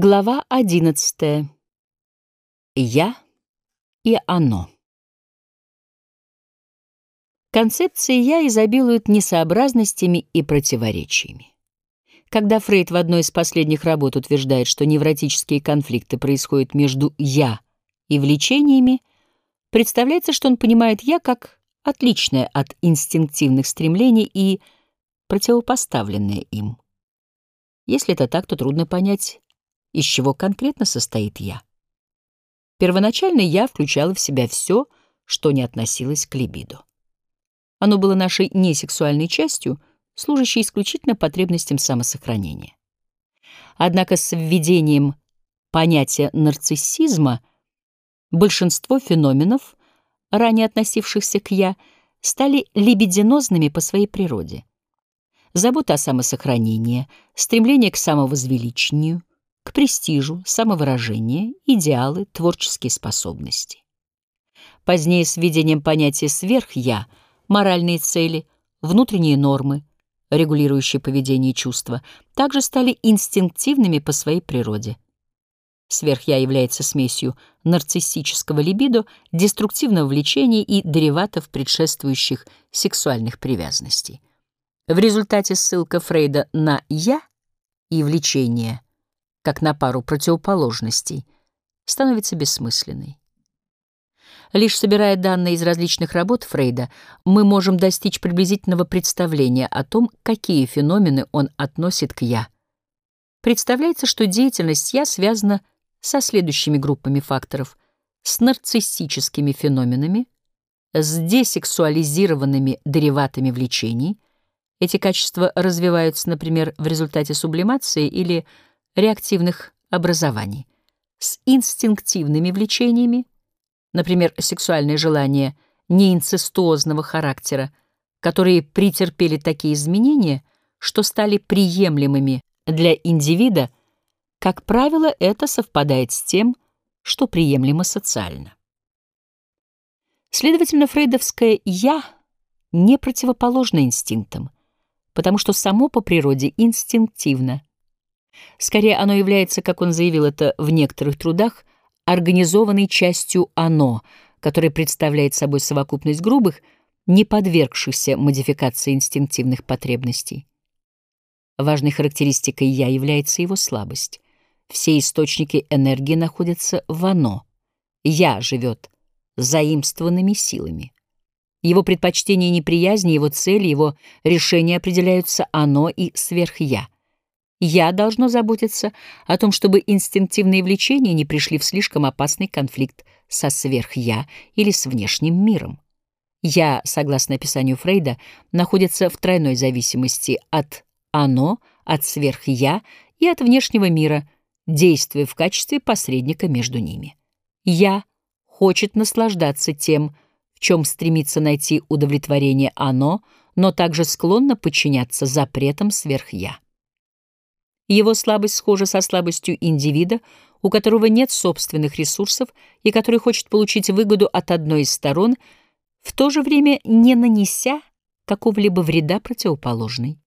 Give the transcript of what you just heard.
Глава одиннадцатая. Я и оно. Концепции «я» изобилуют несообразностями и противоречиями. Когда Фрейд в одной из последних работ утверждает, что невротические конфликты происходят между «я» и влечениями, представляется, что он понимает «я» как отличное от инстинктивных стремлений и противопоставленное им. Если это так, то трудно понять, из чего конкретно состоит «я». Первоначально «я» включало в себя все, что не относилось к либидо. Оно было нашей несексуальной частью, служащей исключительно потребностям самосохранения. Однако с введением понятия нарциссизма большинство феноменов, ранее относившихся к «я», стали либидинозными по своей природе. Забота о самосохранении, стремление к самовозвеличению, к престижу, самовыражение, идеалы, творческие способности. Позднее с введением понятия «сверх-я» моральные цели, внутренние нормы, регулирующие поведение и чувства, также стали инстинктивными по своей природе. Сверх-я является смесью нарциссического либидо, деструктивного влечения и дериватов предшествующих сексуальных привязанностей. В результате ссылка Фрейда на «я» и влечение – как на пару противоположностей, становится бессмысленной. Лишь собирая данные из различных работ Фрейда, мы можем достичь приблизительного представления о том, какие феномены он относит к «я». Представляется, что деятельность «я» связана со следующими группами факторов — с нарциссическими феноменами, с десексуализированными дериватами влечений. Эти качества развиваются, например, в результате сублимации или реактивных образований, с инстинктивными влечениями, например, сексуальные желания неинцестуозного характера, которые претерпели такие изменения, что стали приемлемыми для индивида, как правило, это совпадает с тем, что приемлемо социально. Следовательно, фрейдовское «я» не противоположно инстинктам, потому что само по природе инстинктивно, Скорее, оно является, как он заявил это в некоторых трудах, организованной частью «оно», которое представляет собой совокупность грубых, не подвергшихся модификации инстинктивных потребностей. Важной характеристикой «я» является его слабость. Все источники энергии находятся в «оно». «Я» живет заимствованными силами. Его предпочтения и неприязни, его цели, его решения определяются «оно» и «сверх-я». Я должно заботиться о том, чтобы инстинктивные влечения не пришли в слишком опасный конфликт со сверх-я или с внешним миром. Я, согласно описанию Фрейда, находится в тройной зависимости от «оно», от сверх-я и от внешнего мира, действуя в качестве посредника между ними. «Я» хочет наслаждаться тем, в чем стремится найти удовлетворение «оно», но также склонно подчиняться запретам сверх-я. Его слабость схожа со слабостью индивида, у которого нет собственных ресурсов и который хочет получить выгоду от одной из сторон, в то же время не нанеся какого-либо вреда противоположной.